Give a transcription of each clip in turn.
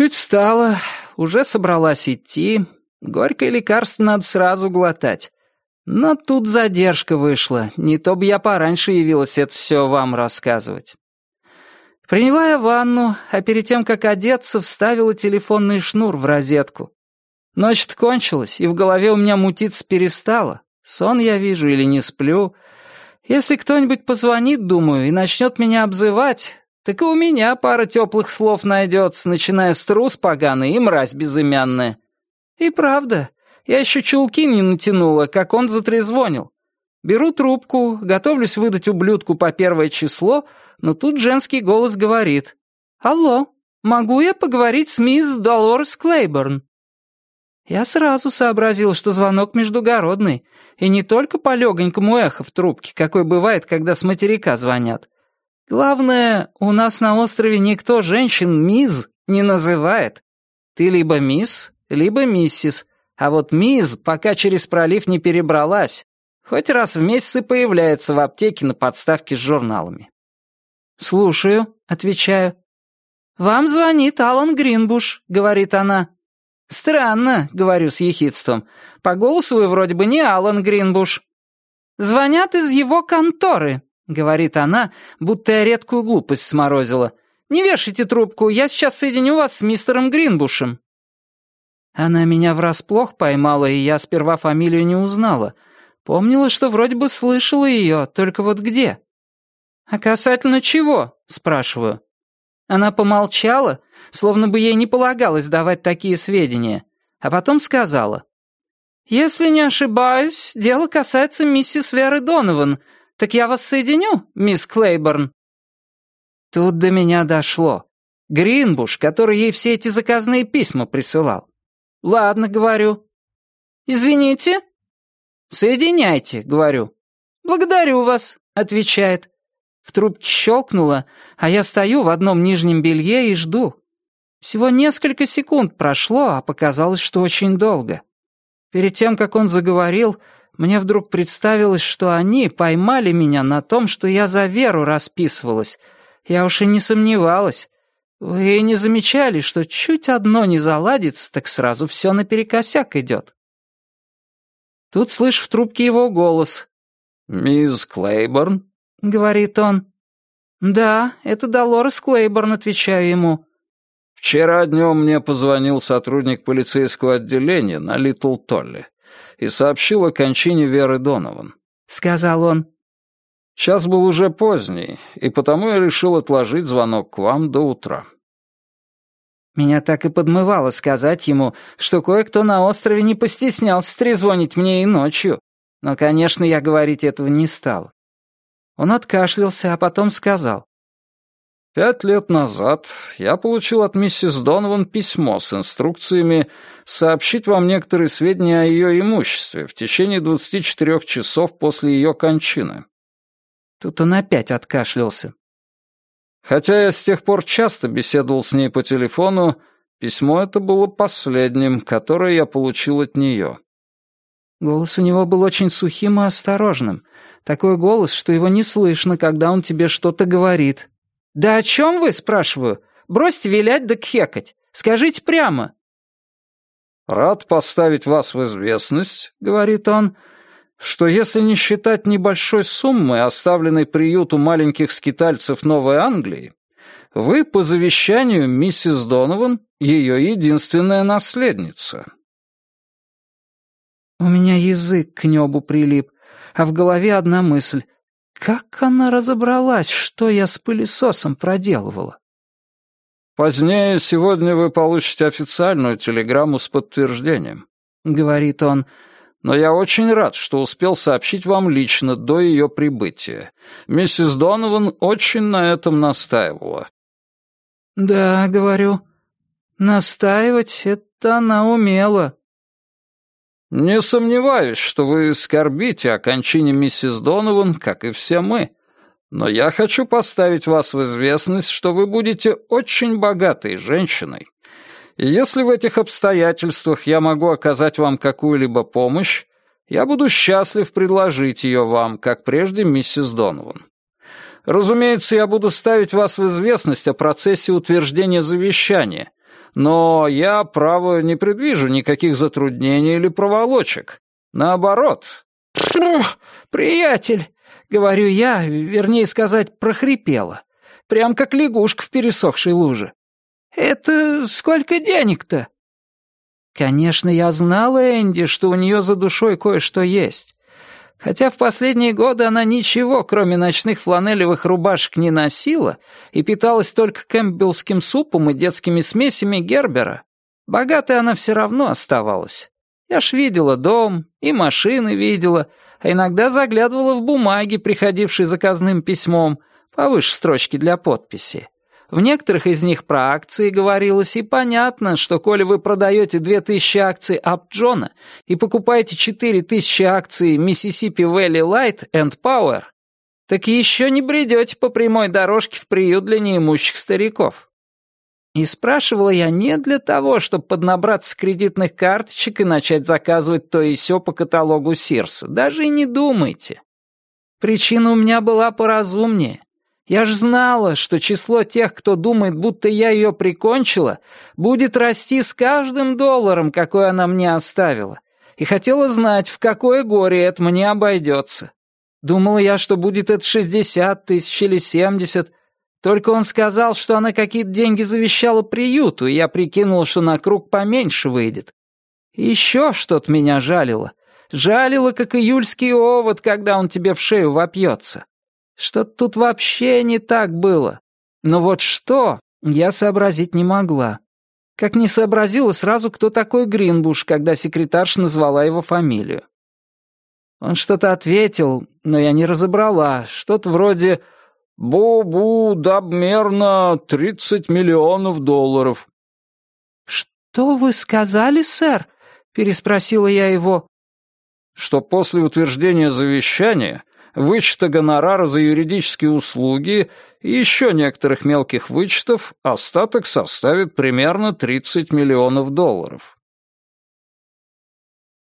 Чуть встала, уже собралась идти. Горькое лекарство надо сразу глотать. Но тут задержка вышла, не то бы я пораньше явилась это все вам рассказывать. Приняла я ванну, а перед тем, как одеться, вставила телефонный шнур в розетку. Ночь-то кончилась, и в голове у меня мутиться перестало. Сон я вижу или не сплю. Если кто-нибудь позвонит, думаю, и начнет меня обзывать, так и у меня пара теплых слов найдется, начиная с трус поганый и мразь безымянная. И правда, я еще чулки не натянула, как он затрезвонил. Беру трубку, готовлюсь выдать ублюдку по первое число, но тут женский голос говорит. «Алло, могу я поговорить с мисс Долорес Клейборн?» Я сразу сообразил, что звонок междугородный, и не только по легонькому эхо в трубке, какой бывает, когда с материка звонят. Главное, у нас на острове никто женщин мисс не называет. Ты либо мисс, либо миссис, а вот мисс пока через пролив не перебралась, хоть раз в месяц и появляется в аптеке на подставке с журналами. «Слушаю», — отвечаю. «Вам звонит Алан Гринбуш», — говорит она. «Странно», — говорю с ехидством. «По голосу вы вроде бы не Алан Гринбуш». «Звонят из его конторы», — говорит она, будто я редкую глупость сморозила. «Не вешайте трубку, я сейчас соединю вас с мистером Гринбушем». Она меня врасплох поймала, и я сперва фамилию не узнала. Помнила, что вроде бы слышала ее, только вот где. «А касательно чего?» — спрашиваю. Она помолчала, словно бы ей не полагалось давать такие сведения, а потом сказала. «Если не ошибаюсь, дело касается миссис Веры Донован. Так я вас соединю, мисс Клейборн?» Тут до меня дошло. Гринбуш, который ей все эти заказные письма присылал. «Ладно», — говорю. «Извините?» «Соединяйте», — говорю. «Благодарю вас», — отвечает. В трубке щелкнуло, а я стою в одном нижнем белье и жду. Всего несколько секунд прошло, а показалось, что очень долго. Перед тем, как он заговорил, мне вдруг представилось, что они поймали меня на том, что я за веру расписывалась. Я уж и не сомневалась. Вы не замечали, что чуть одно не заладится, так сразу все наперекосяк идет? Тут слышь в трубке его голос. «Мисс Клейборн?» — говорит он. «Да, это Долорес Клейборн», — отвечаю ему. «Вчера днем мне позвонил сотрудник полицейского отделения на Литл Толли и сообщил о кончине Веры Донован», — сказал он. «Час был уже поздний, и потому я решил отложить звонок к вам до утра». Меня так и подмывало сказать ему, что кое-кто на острове не постеснялся трезвонить мне и ночью, но, конечно, я говорить этого не стал. Он откашлялся, а потом сказал. «Пять лет назад я получил от миссис Донован письмо с инструкциями сообщить вам некоторые сведения о ее имуществе в течение 24 часов после ее кончины». Тут он опять откашлялся. Хотя я с тех пор часто беседовал с ней по телефону, письмо это было последним, которое я получил от нее. Голос у него был очень сухим и осторожным, такой голос, что его не слышно, когда он тебе что-то говорит. «Да о чем вы?» — спрашиваю. «Бросьте вилять да кхекать. Скажите прямо». «Рад поставить вас в известность», — говорит он, «что если не считать небольшой суммы, оставленной приюту маленьких скитальцев Новой Англии, вы по завещанию миссис Донован ее единственная наследница». У меня язык к небу прилип а в голове одна мысль. Как она разобралась, что я с пылесосом проделывала? «Позднее сегодня вы получите официальную телеграмму с подтверждением», — говорит он, «но я очень рад, что успел сообщить вам лично до ее прибытия. Миссис Донован очень на этом настаивала». «Да», — говорю, — «настаивать это она умела». «Не сомневаюсь, что вы скорбите о кончине миссис Донован, как и все мы. Но я хочу поставить вас в известность, что вы будете очень богатой женщиной. И если в этих обстоятельствах я могу оказать вам какую-либо помощь, я буду счастлив предложить ее вам, как прежде миссис Донован. Разумеется, я буду ставить вас в известность о процессе утверждения завещания, Но я, право, не предвижу никаких затруднений или проволочек. Наоборот». «Приятель», — говорю я, вернее сказать, прохрипела. Прям как лягушка в пересохшей луже. «Это сколько денег-то?» Конечно, я знала Энди, что у нее за душой кое-что есть. Хотя в последние годы она ничего, кроме ночных фланелевых рубашек, не носила и питалась только кэмпбеллским супом и детскими смесями Гербера, богатой она все равно оставалась. Я ж видела дом, и машины видела, а иногда заглядывала в бумаги, приходившие заказным письмом, повыше строчки для подписи. В некоторых из них про акции говорилось, и понятно, что коли вы продаете 2000 акций Апджона и покупаете 4000 акций Mississippi Valley Light and Power, так еще не бредете по прямой дорожке в приют для неимущих стариков. И спрашивала я не для того, чтобы поднабраться кредитных карточек и начать заказывать то и сё по каталогу Сирса. Даже и не думайте. Причина у меня была поразумнее. Я ж знала, что число тех, кто думает, будто я ее прикончила, будет расти с каждым долларом, какой она мне оставила. И хотела знать, в какое горе это мне обойдется. Думала я, что будет это шестьдесят тысяч или семьдесят. Только он сказал, что она какие-то деньги завещала приюту, и я прикинул, что на круг поменьше выйдет. Еще что-то меня жалило. Жалило, как июльский овод, когда он тебе в шею вопьется. Что-то тут вообще не так было. Но вот что, я сообразить не могла. Как не сообразила сразу, кто такой Гринбуш, когда секретарша назвала его фамилию. Он что-то ответил, но я не разобрала. Что-то вроде «Бу-бу, добмерно, тридцать миллионов долларов». «Что вы сказали, сэр?» — переспросила я его. «Что после утверждения завещания вычета гонорара за юридические услуги и еще некоторых мелких вычетов, остаток составит примерно 30 миллионов долларов.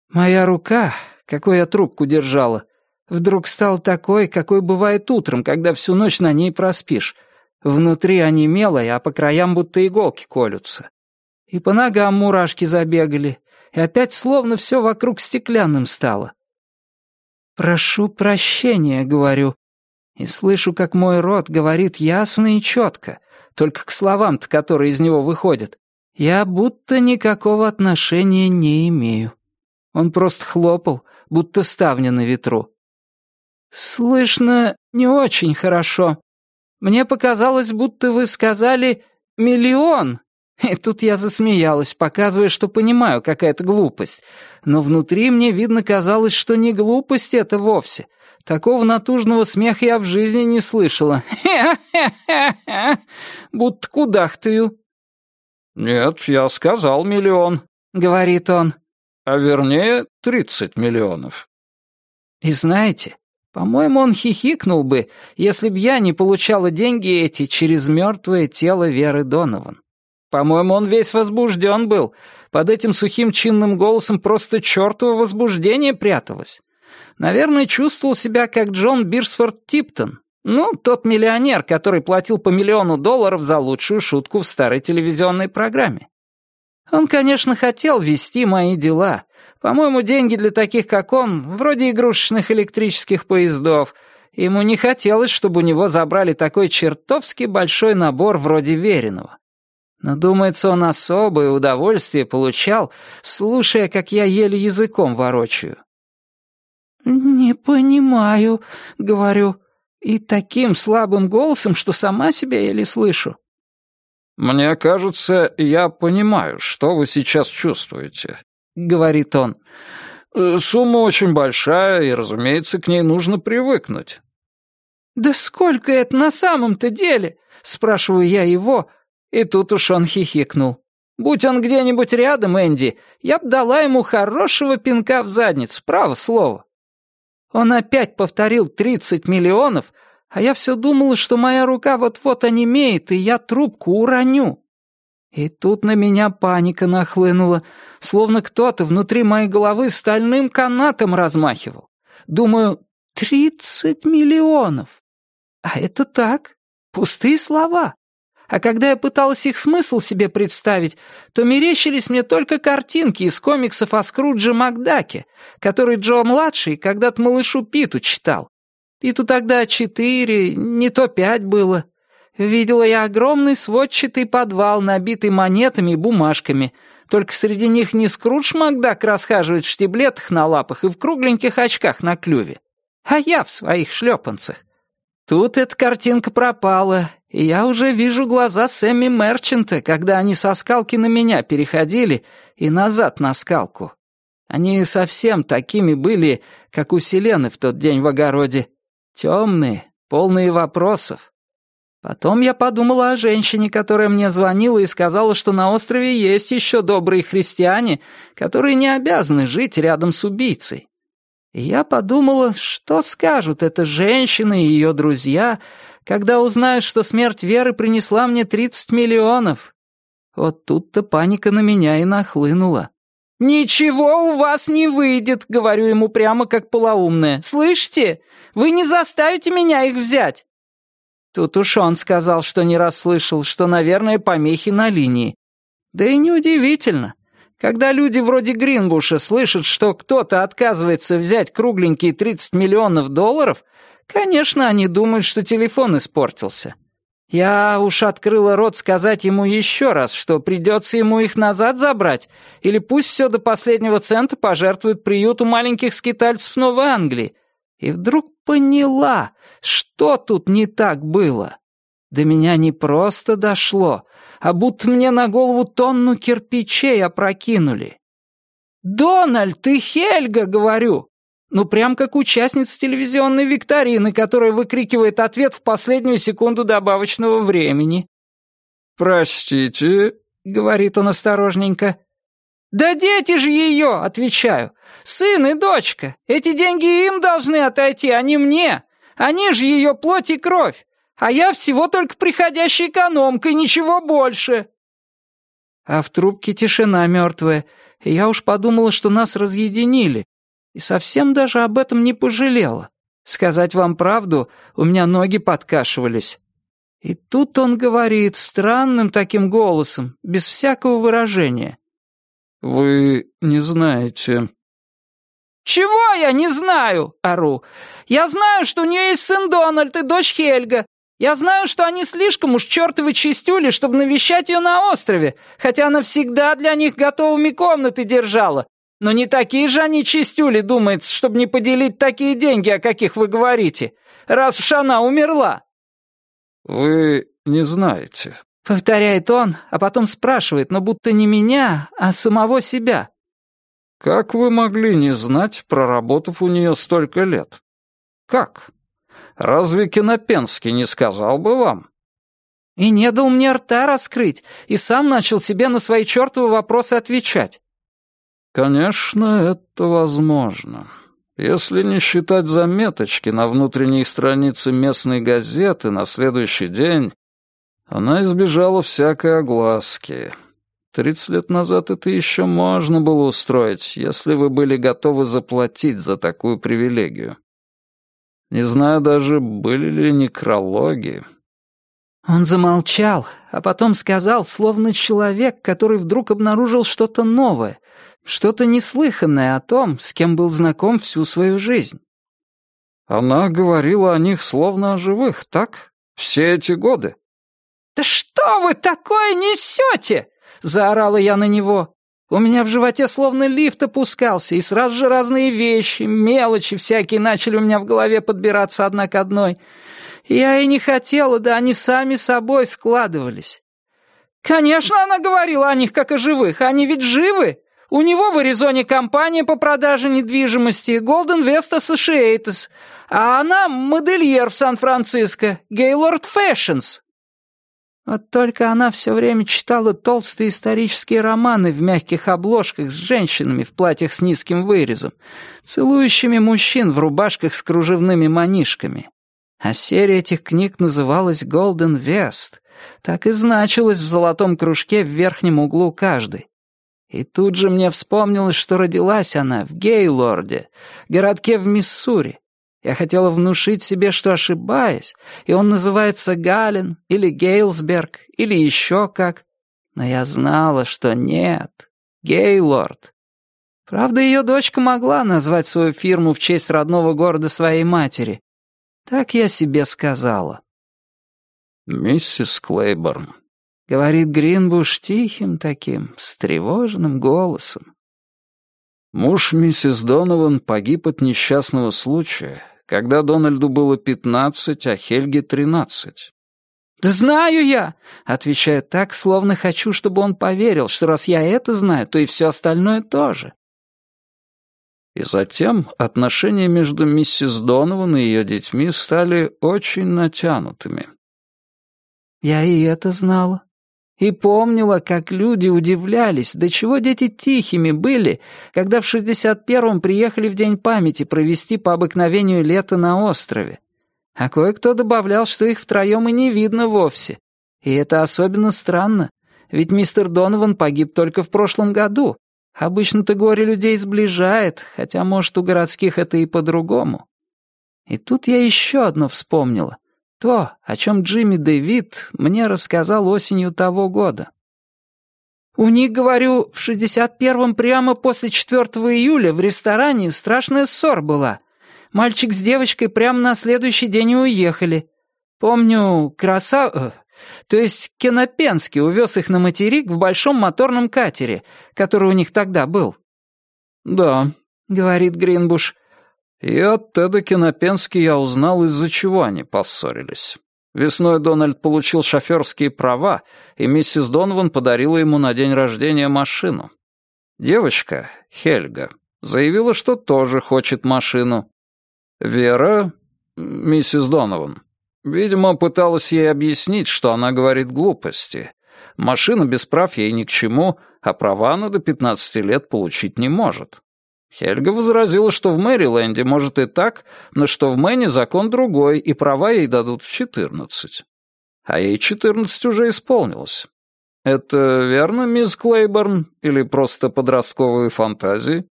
Моя рука, какой я трубку держала, вдруг стала такой, какой бывает утром, когда всю ночь на ней проспишь. Внутри онемело, а по краям будто иголки колются. И по ногам мурашки забегали, и опять словно все вокруг стеклянным стало. «Прошу прощения», — говорю. И слышу, как мой рот говорит ясно и четко, только к словам-то, которые из него выходят. Я будто никакого отношения не имею. Он просто хлопал, будто ставня на ветру. «Слышно не очень хорошо. Мне показалось, будто вы сказали «миллион», и тут я засмеялась, показывая, что понимаю, какая-то глупость. Но внутри мне, видно, казалось, что не глупость это вовсе. Такого натужного смеха я в жизни не слышала. Хе-хе-хе-хе! Будто кудахтаю. «Нет, я сказал миллион», — говорит он. «А вернее, тридцать миллионов». И знаете, по-моему, он хихикнул бы, если б я не получала деньги эти через мертвое тело Веры Донован. По-моему, он весь возбужден был. Под этим сухим чинным голосом просто чертово возбуждение пряталось. Наверное, чувствовал себя как Джон Бирсфорд Типтон. Ну, тот миллионер, который платил по миллиону долларов за лучшую шутку в старой телевизионной программе. Он, конечно, хотел вести мои дела. По-моему, деньги для таких, как он, вроде игрушечных электрических поездов. Ему не хотелось, чтобы у него забрали такой чертовски большой набор вроде Вериного. Но, думается, он особое удовольствие получал, слушая, как я еле языком ворочаю. «Не понимаю», — говорю, и таким слабым голосом, что сама себя еле слышу. «Мне кажется, я понимаю, что вы сейчас чувствуете», — говорит он. «Э, «Сумма очень большая, и, разумеется, к ней нужно привыкнуть». «Да сколько это на самом-то деле?» — спрашиваю я его, и тут уж он хихикнул. «Будь он где-нибудь рядом, Энди, я б дала ему хорошего пинка в задницу, право слово». Он опять повторил тридцать миллионов, а я все думала, что моя рука вот-вот онемеет, и я трубку уроню. И тут на меня паника нахлынула, словно кто-то внутри моей головы стальным канатом размахивал. Думаю, тридцать миллионов. А это так, пустые слова. А когда я пыталась их смысл себе представить, то мерещились мне только картинки из комиксов о Скрудже Макдаке, который Джо-младший когда-то малышу Питу читал. Питу тогда четыре, не то пять было. Видела я огромный сводчатый подвал, набитый монетами и бумажками. Только среди них не Скрудж Макдак расхаживает в штиблетах на лапах и в кругленьких очках на клюве, а я в своих шлепанцах. Тут эта картинка пропала, и я уже вижу глаза Сэмми Мерчанта, когда они со скалки на меня переходили и назад на скалку. Они совсем такими были, как у Селены в тот день в огороде. Темные, полные вопросов. Потом я подумала о женщине, которая мне звонила и сказала, что на острове есть еще добрые христиане, которые не обязаны жить рядом с убийцей. И я подумала, что скажут эта женщина и ее друзья, когда узнают, что смерть Веры принесла мне 30 миллионов. Вот тут-то паника на меня и нахлынула. «Ничего у вас не выйдет», — говорю ему прямо как полоумная. «Слышите? Вы не заставите меня их взять». Тут уж он сказал, что не расслышал, что, наверное, помехи на линии. Да и неудивительно. Когда люди вроде Гринбуша слышат, что кто-то отказывается взять кругленькие 30 миллионов долларов, конечно, они думают, что телефон испортился. Я уж открыла рот сказать ему еще раз, что придется ему их назад забрать, или пусть все до последнего цента пожертвует приюту маленьких скитальцев Новой Англии. И вдруг поняла, что тут не так было. До меня не просто дошло, а будто мне на голову тонну кирпичей опрокинули. «Дональд и Хельга!» — говорю. Ну, прям как участница телевизионной викторины, которая выкрикивает ответ в последнюю секунду добавочного времени. «Простите», — говорит он осторожненько. «Да дети же ее!» — отвечаю. «Сын и дочка. Эти деньги им должны отойти, а не мне. Они же ее плоть и кровь а я всего только приходящая экономка и ничего больше». А в трубке тишина мертвая, я уж подумала, что нас разъединили, и совсем даже об этом не пожалела. Сказать вам правду, у меня ноги подкашивались. И тут он говорит странным таким голосом, без всякого выражения. «Вы не знаете...» «Чего я не знаю?» — ору. «Я знаю, что у нее есть сын Дональд и дочь Хельга, я знаю, что они слишком уж чертовы чистюли, чтобы навещать ее на острове, хотя она всегда для них готовыми комнаты держала. Но не такие же они чистюли, думается, чтобы не поделить такие деньги, о каких вы говорите, раз уж она умерла». «Вы не знаете», — повторяет он, а потом спрашивает, но будто не меня, а самого себя. «Как вы могли не знать, проработав у нее столько лет? Как?» Разве Кинопенский не сказал бы вам?» «И не дал мне рта раскрыть, и сам начал себе на свои чертовы вопросы отвечать». «Конечно, это возможно. Если не считать заметочки на внутренней странице местной газеты на следующий день, она избежала всякой огласки. Тридцать лет назад это еще можно было устроить, если вы были готовы заплатить за такую привилегию. Не знаю даже, были ли некрологи. Он замолчал, а потом сказал, словно человек, который вдруг обнаружил что-то новое, что-то неслыханное о том, с кем был знаком всю свою жизнь. Она говорила о них словно о живых, так? Все эти годы. «Да что вы такое несете?» — заорала я на него. У меня в животе словно лифт опускался, и сразу же разные вещи, мелочи всякие начали у меня в голове подбираться одна к одной. Я и не хотела, да они сами собой складывались. Конечно, она говорила о них как о живых, они ведь живы. У него в Аризоне компания по продаже недвижимости Golden West Associates, а она модельер в Сан-Франциско, Gaylord Fashions. Вот только она все время читала толстые исторические романы в мягких обложках с женщинами в платьях с низким вырезом, целующими мужчин в рубашках с кружевными манишками. А серия этих книг называлась «Голден Вест», так и значилась в золотом кружке в верхнем углу каждой. И тут же мне вспомнилось, что родилась она в Гейлорде, городке в Миссури, Я хотела внушить себе, что ошибаюсь, и он называется Гален или Гейлсберг или еще как. Но я знала, что нет, Гейлорд. Правда, ее дочка могла назвать свою фирму в честь родного города своей матери. Так я себе сказала. «Миссис Клейборн», — говорит Гринбуш тихим таким, встревоженным голосом. Муж миссис Донован погиб от несчастного случая, когда Дональду было пятнадцать, а Хельге тринадцать. «Да знаю я!» — отвечаю так, словно хочу, чтобы он поверил, что раз я это знаю, то и все остальное тоже. И затем отношения между миссис Донован и ее детьми стали очень натянутыми. Я и это знала. И помнила, как люди удивлялись, до чего дети тихими были, когда в 61-м приехали в День памяти провести по обыкновению лето на острове. А кое-кто добавлял, что их втроем и не видно вовсе. И это особенно странно, ведь мистер Донован погиб только в прошлом году. Обычно-то горе людей сближает, хотя, может, у городских это и по-другому. И тут я еще одно вспомнила. То, о чем Джимми Дэвид мне рассказал осенью того года. У них, говорю, в 61-м прямо после 4 июля в ресторане страшная ссора была. Мальчик с девочкой прямо на следующий день уехали. Помню, краса... Э, то есть Кенопенский увез их на материк в большом моторном катере, который у них тогда был. «Да», — говорит Гринбуш, — и от Теда Кинопенски я узнал, из-за чего они поссорились. Весной Дональд получил шоферские права, и миссис Донован подарила ему на день рождения машину. Девочка, Хельга, заявила, что тоже хочет машину. Вера, миссис Донован, видимо, пыталась ей объяснить, что она говорит глупости. Машина без прав ей ни к чему, а права она до 15 лет получить не может. Хельга возразила, что в Мэриленде может и так, но что в Мэне закон другой, и права ей дадут в четырнадцать. А ей четырнадцать уже исполнилось. Это верно, мисс Клейборн, или просто подростковые фантазии?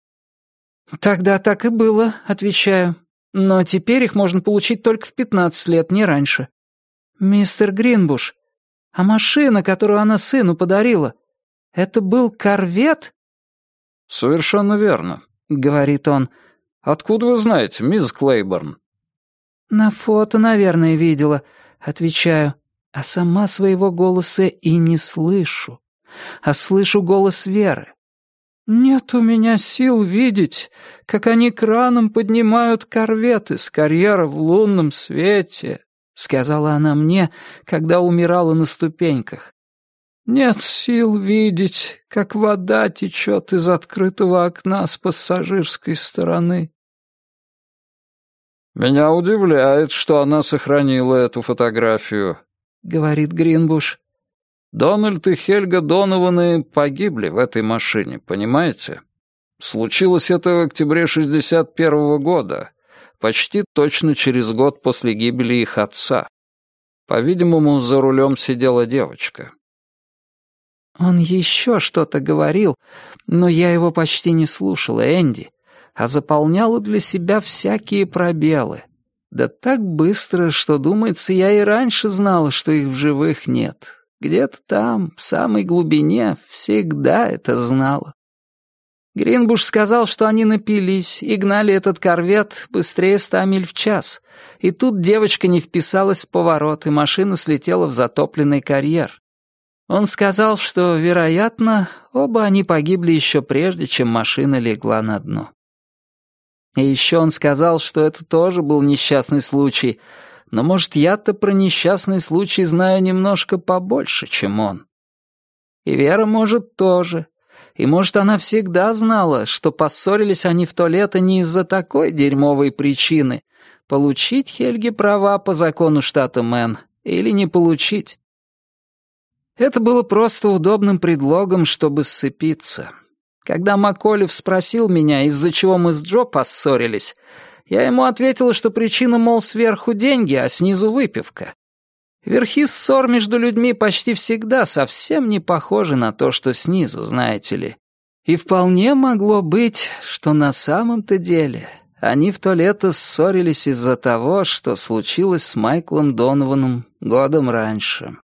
Тогда так и было, отвечаю. Но теперь их можно получить только в пятнадцать лет, не раньше. Мистер Гринбуш, а машина, которую она сыну подарила, это был корвет? Совершенно верно. — говорит он. «Откуда вы знаете, мисс Клейборн?» «На фото, наверное, видела», — отвечаю. А сама своего голоса и не слышу, а слышу голос Веры. «Нет у меня сил видеть, как они краном поднимают корветы с карьера в лунном свете», — сказала она мне, когда умирала на ступеньках. Нет сил видеть, как вода течет из открытого окна с пассажирской стороны. «Меня удивляет, что она сохранила эту фотографию», — говорит Гринбуш. «Дональд и Хельга Донованы погибли в этой машине, понимаете? Случилось это в октябре 61-го года, почти точно через год после гибели их отца. По-видимому, за рулем сидела девочка. Он еще что-то говорил, но я его почти не слушала, Энди, а заполняла для себя всякие пробелы. Да так быстро, что, думается, я и раньше знала, что их в живых нет. Где-то там, в самой глубине, всегда это знала. Гринбуш сказал, что они напились и гнали этот корвет быстрее ста миль в час. И тут девочка не вписалась в поворот, и машина слетела в затопленный карьер. Он сказал, что, вероятно, оба они погибли еще прежде, чем машина легла на дно. И еще он сказал, что это тоже был несчастный случай, но, может, я-то про несчастный случай знаю немножко побольше, чем он. И Вера, может, тоже. И, может, она всегда знала, что поссорились они в то лето не из-за такой дерьмовой причины — получить Хельге права по закону штата Мэн или не получить. Это было просто удобным предлогом, чтобы сцепиться. Когда Маколев спросил меня, из-за чего мы с Джо поссорились, я ему ответила, что причина, мол, сверху деньги, а снизу выпивка. Верхи ссор между людьми почти всегда совсем не похожи на то, что снизу, знаете ли. И вполне могло быть, что на самом-то деле Они в то лето ссорились из-за того, что случилось с Майклом Донованом годом раньше.